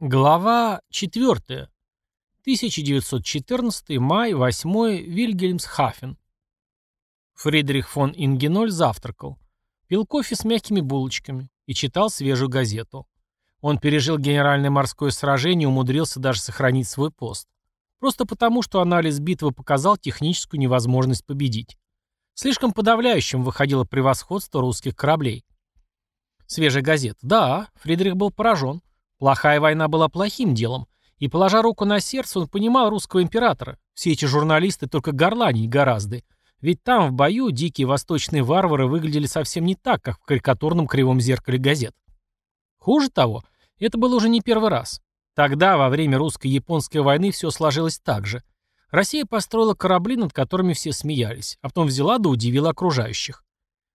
Глава 4. 1914 май, 8 Вильгельмсхафен. Фридрих фон Ингеноль завтракал, пил кофе с мягкими булочками и читал свежую газету. Он пережил генеральное морское сражение и умудрился даже сохранить свой пост. Просто потому, что анализ битвы показал техническую невозможность победить. Слишком подавляющим выходило превосходство русских кораблей. Свежая газета. Да, Фридрих был поражен. Плохая война была плохим делом, и, положа руку на сердце, он понимал русского императора. Все эти журналисты только горланить гораздо. Ведь там, в бою, дикие восточные варвары выглядели совсем не так, как в карикатурном кривом зеркале газет. Хуже того, это было уже не первый раз. Тогда, во время русско-японской войны, все сложилось так же. Россия построила корабли, над которыми все смеялись, а потом взяла да удивила окружающих.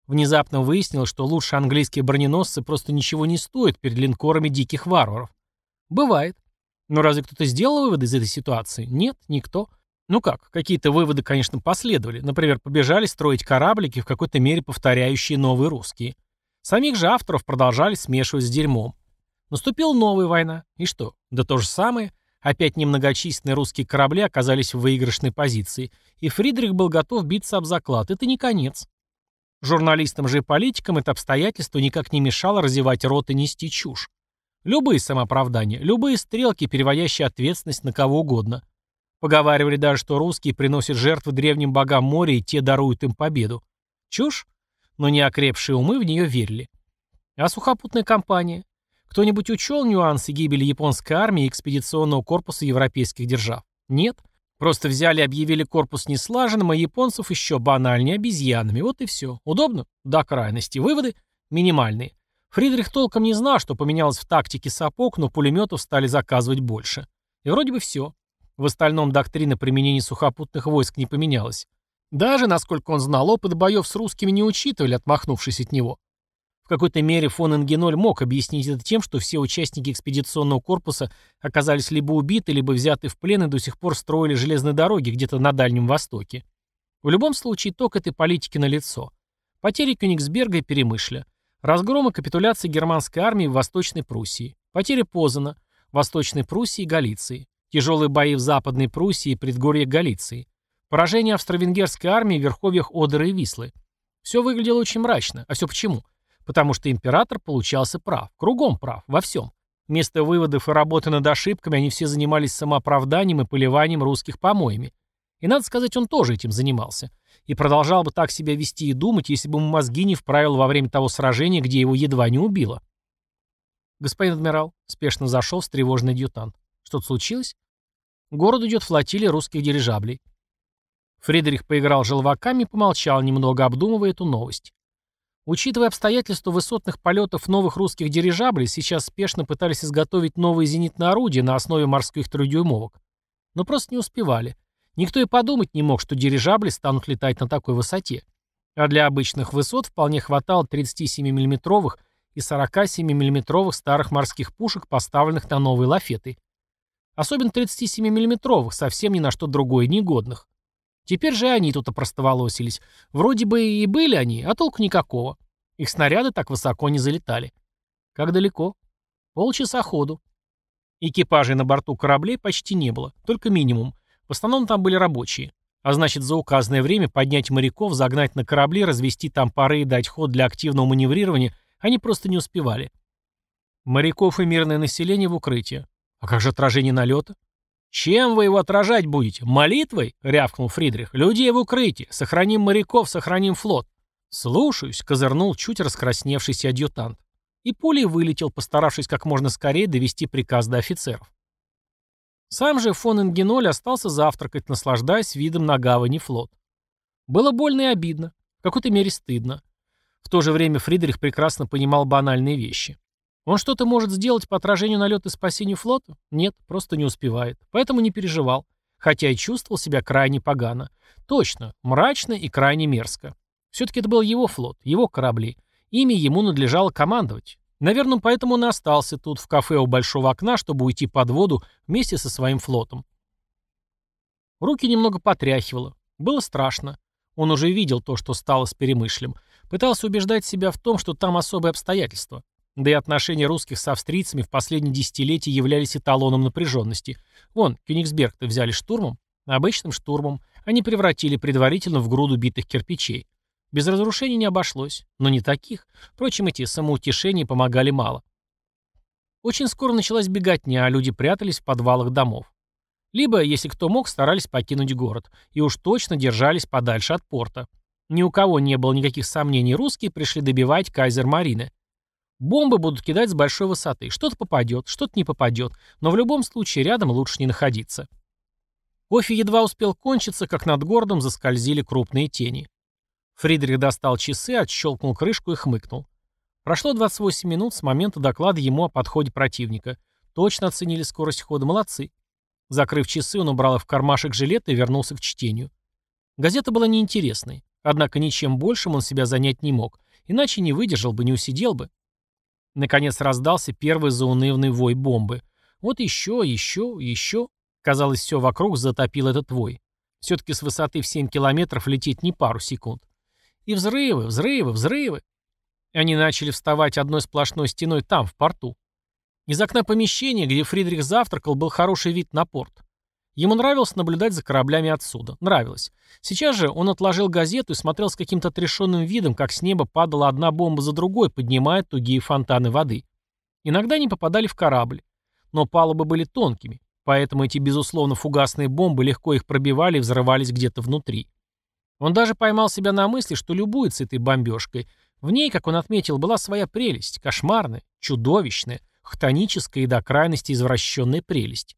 Внезапно выяснилось, что лучше английские броненосцы просто ничего не стоят перед линкорами диких варваров. Бывает. Но разве кто-то сделал выводы из этой ситуации? Нет, никто. Ну как, какие-то выводы, конечно, последовали. Например, побежали строить кораблики, в какой-то мере повторяющие новые русские. Самих же авторов продолжали смешивать с дерьмом. Наступила новая война. И что? Да то же самое. Опять немногочисленные русские корабли оказались в выигрышной позиции. И Фридрих был готов биться об заклад. Это не конец. Журналистам же и политикам это обстоятельство никак не мешало разевать рот и нести чушь. Любые самооправдания, любые стрелки, переводящие ответственность на кого угодно. Поговаривали даже, что русские приносят жертвы древним богам моря, и те даруют им победу. Чушь? Но неокрепшие умы в нее верили. А сухопутная компания? Кто-нибудь учел нюансы гибели японской армии и экспедиционного корпуса европейских держав? Нет. Просто взяли и объявили корпус неслаженным, а японцев еще банальнее обезьянами. Вот и все. Удобно? До крайности. Выводы? Минимальные. Фридрих толком не знал, что поменялось в тактике сапог, но пулеметов стали заказывать больше. И вроде бы все. В остальном доктрина применения сухопутных войск не поменялась. Даже, насколько он знал, опыт боев с русскими не учитывали, отмахнувшись от него. Какой-то мере фон Энгеноль мог объяснить это тем, что все участники экспедиционного корпуса оказались либо убиты, либо взяты в плен и до сих пор строили железные дороги где-то на Дальнем Востоке. В любом случае, ток этой политики налицо. Потери Кёнигсберга и Перемышля. Разгром и капитуляция германской армии в Восточной Пруссии. Потери Позана, Восточной Пруссии и Галиции. Тяжелые бои в Западной Пруссии и предгорье Галиции. Поражение австро-венгерской армии в верховьях Одера и Вислы. Все выглядело очень мрачно. А все почему? Потому что император получался прав, кругом прав, во всем. Вместо выводов и работы над ошибками они все занимались самооправданием и поливанием русских помоями. И надо сказать, он тоже этим занимался. И продолжал бы так себя вести и думать, если бы ему мозги не вправил во время того сражения, где его едва не убило. «Господин адмирал», — спешно зашел встревоженный адъютант. «Что-то случилось?» «Город идет флотилия русских дирижаблей». Фридрих поиграл желваками и помолчал, немного обдумывая эту новость. Учитывая обстоятельства высотных полетов новых русских дирижаблей, сейчас спешно пытались изготовить новые зенитные орудия на основе морских трехдюймовок. Но просто не успевали. Никто и подумать не мог, что дирижабли станут летать на такой высоте. А для обычных высот вполне хватало 37 миллиметровых и 47 миллиметровых старых морских пушек, поставленных на новые лафеты. Особенно 37 миллиметровых совсем ни на что другое негодных. Теперь же они тут опростоволосились. Вроде бы и были они, а толку никакого. Их снаряды так высоко не залетали. Как далеко? Полчаса ходу. Экипажей на борту кораблей почти не было, только минимум. В основном там были рабочие. А значит, за указанное время поднять моряков, загнать на корабли, развести там пары и дать ход для активного маневрирования они просто не успевали. Моряков и мирное население в укрытие. А как же отражение налета? «Чем вы его отражать будете? Молитвой?» — рявкнул Фридрих. «Людей в укрытии. Сохраним моряков, сохраним флот». «Слушаюсь», — козырнул чуть раскрасневшийся адъютант. И пулей вылетел, постаравшись как можно скорее довести приказ до офицеров. Сам же фон Энгеноль остался завтракать, наслаждаясь видом на гавани флот. Было больно и обидно, в какой-то мере стыдно. В то же время Фридрих прекрасно понимал банальные вещи. Он что-то может сделать по отражению налета и спасению флота? Нет, просто не успевает. Поэтому не переживал. Хотя и чувствовал себя крайне погано. Точно, мрачно и крайне мерзко. Все-таки это был его флот, его корабли. Ими ему надлежало командовать. Наверное, поэтому он и остался тут, в кафе у большого окна, чтобы уйти под воду вместе со своим флотом. Руки немного потряхивало. Было страшно. Он уже видел то, что стало с Перемышлем. Пытался убеждать себя в том, что там особые обстоятельства. Да и отношения русских с австрийцами в последние десятилетия являлись эталоном напряженности. Вон, Кёнигсберг-то взяли штурмом, обычным штурмом. Они превратили предварительно в груду битых кирпичей. Без разрушений не обошлось, но не таких. Впрочем, эти самоутешения помогали мало. Очень скоро началась беготня, а люди прятались в подвалах домов. Либо, если кто мог, старались покинуть город. И уж точно держались подальше от порта. Ни у кого не было никаких сомнений, русские пришли добивать кайзер-марины. Бомбы будут кидать с большой высоты. Что-то попадет, что-то не попадет, но в любом случае рядом лучше не находиться. Кофе едва успел кончиться, как над городом заскользили крупные тени. Фридрих достал часы, отщелкнул крышку и хмыкнул. Прошло 28 минут с момента доклада ему о подходе противника. Точно оценили скорость хода, молодцы. Закрыв часы, он убрал их в кармашек жилета и вернулся к чтению. Газета была неинтересной, однако ничем большим он себя занять не мог, иначе не выдержал бы, не усидел бы. Наконец раздался первый заунывный вой бомбы. Вот еще, еще, еще. Казалось, все вокруг затопил этот вой. Все-таки с высоты в 7 километров лететь не пару секунд. И взрывы, взрывы, взрывы. Они начали вставать одной сплошной стеной там, в порту. Из окна помещения, где Фридрих завтракал, был хороший вид на порт. Ему нравилось наблюдать за кораблями отсюда. Нравилось. Сейчас же он отложил газету и смотрел с каким-то отрешенным видом, как с неба падала одна бомба за другой, поднимая тугие фонтаны воды. Иногда они попадали в корабль. Но палубы были тонкими, поэтому эти, безусловно, фугасные бомбы легко их пробивали и взрывались где-то внутри. Он даже поймал себя на мысли, что любуется этой бомбежкой. В ней, как он отметил, была своя прелесть, кошмарная, чудовищная, хтоническая и до крайности извращенная прелесть.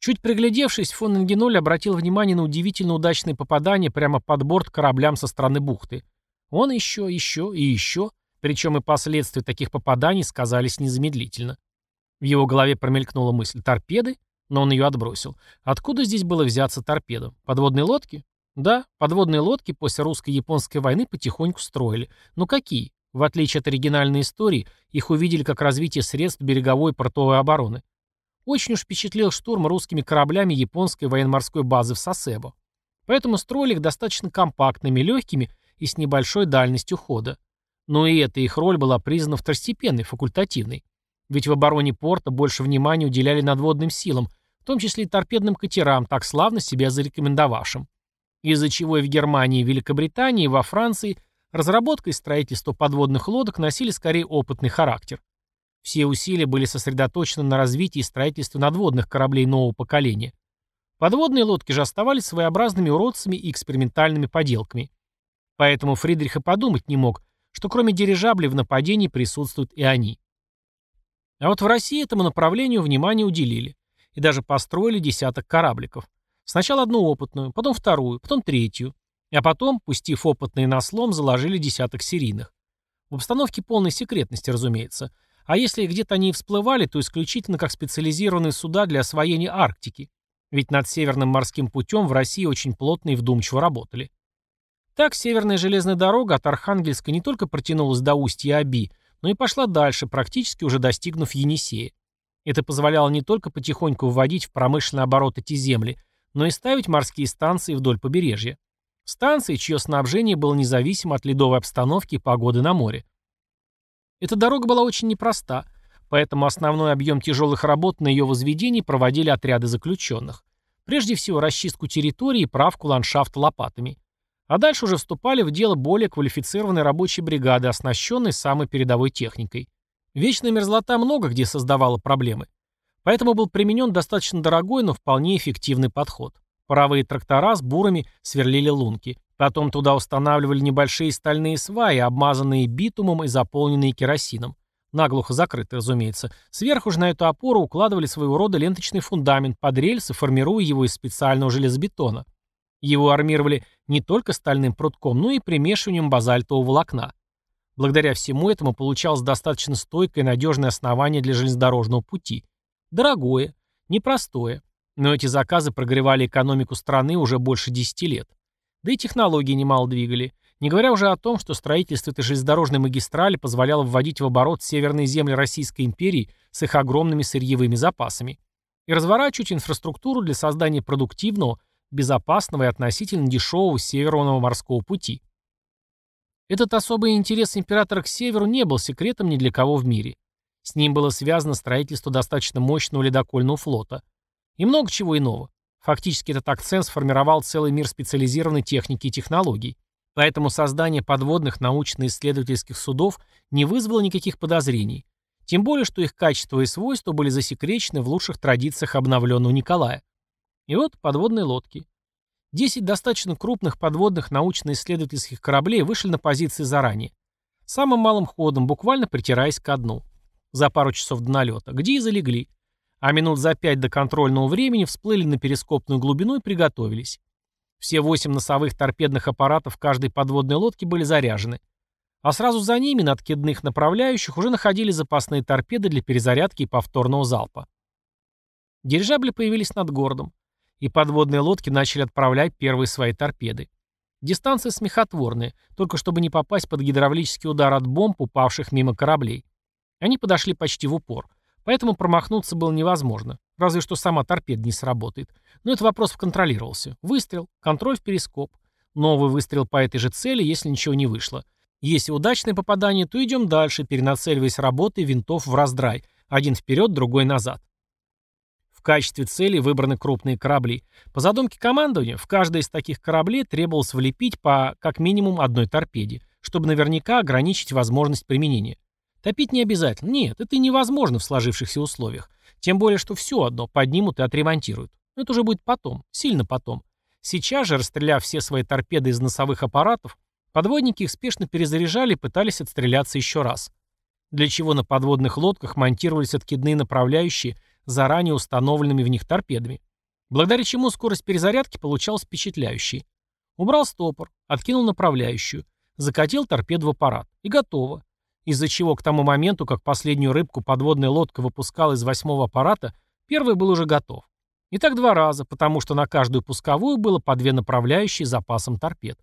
Чуть приглядевшись, фон Энгеноль обратил внимание на удивительно удачные попадания прямо под борт кораблям со стороны бухты. Он еще, еще и еще, причем и последствия таких попаданий сказались незамедлительно. В его голове промелькнула мысль «торпеды?», но он ее отбросил. Откуда здесь было взяться торпедам? Подводные лодки? Да, подводные лодки после русско-японской войны потихоньку строили. Но какие? В отличие от оригинальной истории, их увидели как развитие средств береговой и портовой обороны. Очень уж впечатлил штурм русскими кораблями японской военно-морской базы в Сасебо. Поэтому строили их достаточно компактными, легкими и с небольшой дальностью хода. Но и эта их роль была признана второстепенной, факультативной. Ведь в обороне порта больше внимания уделяли надводным силам, в том числе и торпедным катерам, так славно себя зарекомендовавшим. Из-за чего и в Германии, и Великобритании, и во Франции разработка и строительство подводных лодок носили скорее опытный характер. Все усилия были сосредоточены на развитии и строительстве надводных кораблей нового поколения. Подводные лодки же оставались своеобразными уродцами и экспериментальными поделками. Поэтому Фридрих и подумать не мог, что кроме дирижаблей в нападении присутствуют и они. А вот в России этому направлению внимание уделили. И даже построили десяток корабликов. Сначала одну опытную, потом вторую, потом третью. А потом, пустив опытные на слом, заложили десяток серийных. В обстановке полной секретности, разумеется. А если где-то они и всплывали, то исключительно как специализированные суда для освоения Арктики. Ведь над Северным морским путем в России очень плотно и вдумчиво работали. Так Северная железная дорога от Архангельска не только протянулась до устья Аби, но и пошла дальше, практически уже достигнув Енисея. Это позволяло не только потихоньку вводить в промышленный оборот эти земли, но и ставить морские станции вдоль побережья. Станции, чье снабжение было независимо от ледовой обстановки и погоды на море. Эта дорога была очень непроста, поэтому основной объем тяжелых работ на ее возведении проводили отряды заключенных. Прежде всего расчистку территории и правку ландшафта лопатами. А дальше уже вступали в дело более квалифицированные рабочие бригады, оснащенные самой передовой техникой. Вечная мерзлота много где создавала проблемы. Поэтому был применен достаточно дорогой, но вполне эффективный подход. Паровые трактора с бурами сверлили лунки. Потом туда устанавливали небольшие стальные сваи, обмазанные битумом и заполненные керосином. Наглухо закрытые, разумеется. Сверху же на эту опору укладывали своего рода ленточный фундамент под рельсы, формируя его из специального железобетона. Его армировали не только стальным прутком, но и примешиванием базальтового волокна. Благодаря всему этому получалось достаточно стойкое и надежное основание для железнодорожного пути. Дорогое, непростое, но эти заказы прогревали экономику страны уже больше 10 лет. Да и технологии немало двигали. Не говоря уже о том, что строительство этой железнодорожной магистрали позволяло вводить в оборот северные земли Российской империи с их огромными сырьевыми запасами и разворачивать инфраструктуру для создания продуктивного, безопасного и относительно дешевого северного морского пути. Этот особый интерес императора к северу не был секретом ни для кого в мире. С ним было связано строительство достаточно мощного ледокольного флота. И много чего иного. Фактически этот акцент сформировал целый мир специализированной техники и технологий. Поэтому создание подводных научно-исследовательских судов не вызвало никаких подозрений. Тем более, что их качество и свойства были засекречены в лучших традициях обновленного Николая. И вот подводные лодки. Десять достаточно крупных подводных научно-исследовательских кораблей вышли на позиции заранее. Самым малым ходом, буквально притираясь ко дну. За пару часов до налета, где и залегли. А минут за пять до контрольного времени всплыли на перископную глубину и приготовились. Все восемь носовых торпедных аппаратов каждой подводной лодки были заряжены. А сразу за ними на откидных направляющих уже находились запасные торпеды для перезарядки и повторного залпа. Дирижабли появились над городом и подводные лодки начали отправлять первые свои торпеды. Дистанция смехотворная, только чтобы не попасть под гидравлический удар от бомб, упавших мимо кораблей. Они подошли почти в упор, поэтому промахнуться было невозможно, разве что сама торпеда не сработает. Но этот вопрос контролировался. Выстрел, контроль в перископ. Новый выстрел по этой же цели, если ничего не вышло. Если удачное попадание, то идем дальше, перенацеливаясь работой винтов в раздрай. Один вперед, другой назад. В качестве цели выбраны крупные корабли. По задумке командования, в каждый из таких кораблей требовалось влепить по как минимум одной торпеде, чтобы наверняка ограничить возможность применения. Топить не обязательно. Нет, это невозможно в сложившихся условиях. Тем более, что все одно поднимут и отремонтируют. Но это уже будет потом, сильно потом. Сейчас же, расстреляв все свои торпеды из носовых аппаратов, подводники их спешно перезаряжали и пытались отстреляться еще раз. Для чего на подводных лодках монтировались откидные направляющие заранее установленными в них торпедами, благодаря чему скорость перезарядки получалась впечатляющей. Убрал стопор, откинул направляющую, закатил торпеду в аппарат. И готово. Из-за чего к тому моменту, как последнюю рыбку подводная лодка выпускала из восьмого аппарата, первый был уже готов. И так два раза, потому что на каждую пусковую было по две направляющие запасом торпед.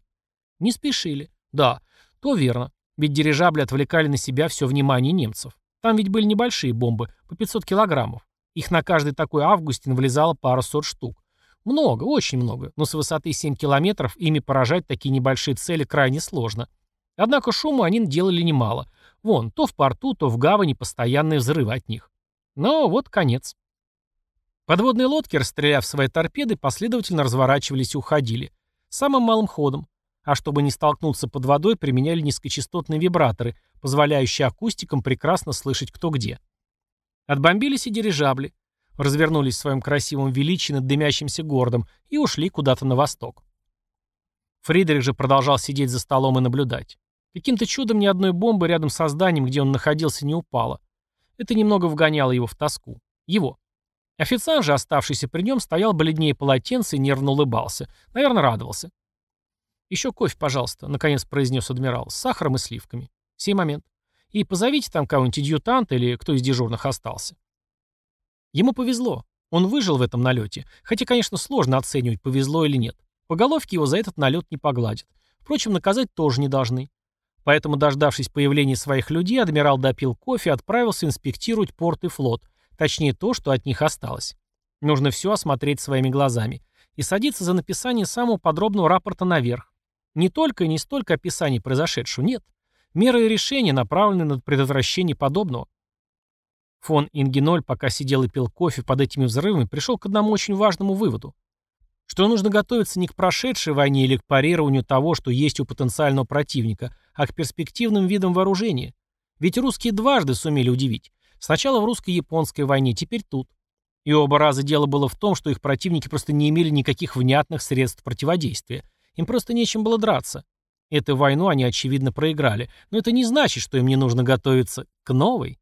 Не спешили. Да, то верно. Ведь дирижабли отвлекали на себя все внимание немцев. Там ведь были небольшие бомбы, по 500 килограммов. Их на каждый такой Августин влезало пара сот штук. Много, очень много, но с высоты 7 километров ими поражать такие небольшие цели крайне сложно. Однако шуму они делали немало. Вон, то в порту, то в гавани постоянные взрывы от них. Но вот конец. Подводные лодки, расстреляв свои торпеды, последовательно разворачивались и уходили. Самым малым ходом. А чтобы не столкнуться под водой, применяли низкочастотные вибраторы, позволяющие акустикам прекрасно слышать кто где. Отбомбились и дирижабли, развернулись в своем красивом величии над дымящимся городом и ушли куда-то на восток. Фридрих же продолжал сидеть за столом и наблюдать. Каким-то чудом ни одной бомбы рядом со зданием, где он находился, не упало. Это немного вгоняло его в тоску. Его. Официант же, оставшийся при нем, стоял бледнее полотенца и нервно улыбался. Наверное, радовался. «Еще кофе, пожалуйста», — наконец произнес адмирал, — «с сахаром и сливками. Сей момент». И позовите там кого-нибудь адъютанта или кто из дежурных остался. Ему повезло. Он выжил в этом налете. Хотя, конечно, сложно оценивать, повезло или нет. По головке его за этот налет не погладят. Впрочем, наказать тоже не должны. Поэтому, дождавшись появления своих людей, адмирал допил кофе и отправился инспектировать порт и флот. Точнее, то, что от них осталось. Нужно все осмотреть своими глазами. И садиться за написание самого подробного рапорта наверх. Не только и не столько описаний произошедшего, нет. Меры и решения направлены на предотвращение подобного. Фон Ингеноль, пока сидел и пил кофе под этими взрывами, пришел к одному очень важному выводу. Что нужно готовиться не к прошедшей войне или к парированию того, что есть у потенциального противника, а к перспективным видам вооружения. Ведь русские дважды сумели удивить. Сначала в русско-японской войне, теперь тут. И оба раза дело было в том, что их противники просто не имели никаких внятных средств противодействия. Им просто нечем было драться. Эту войну они, очевидно, проиграли. Но это не значит, что им не нужно готовиться к новой.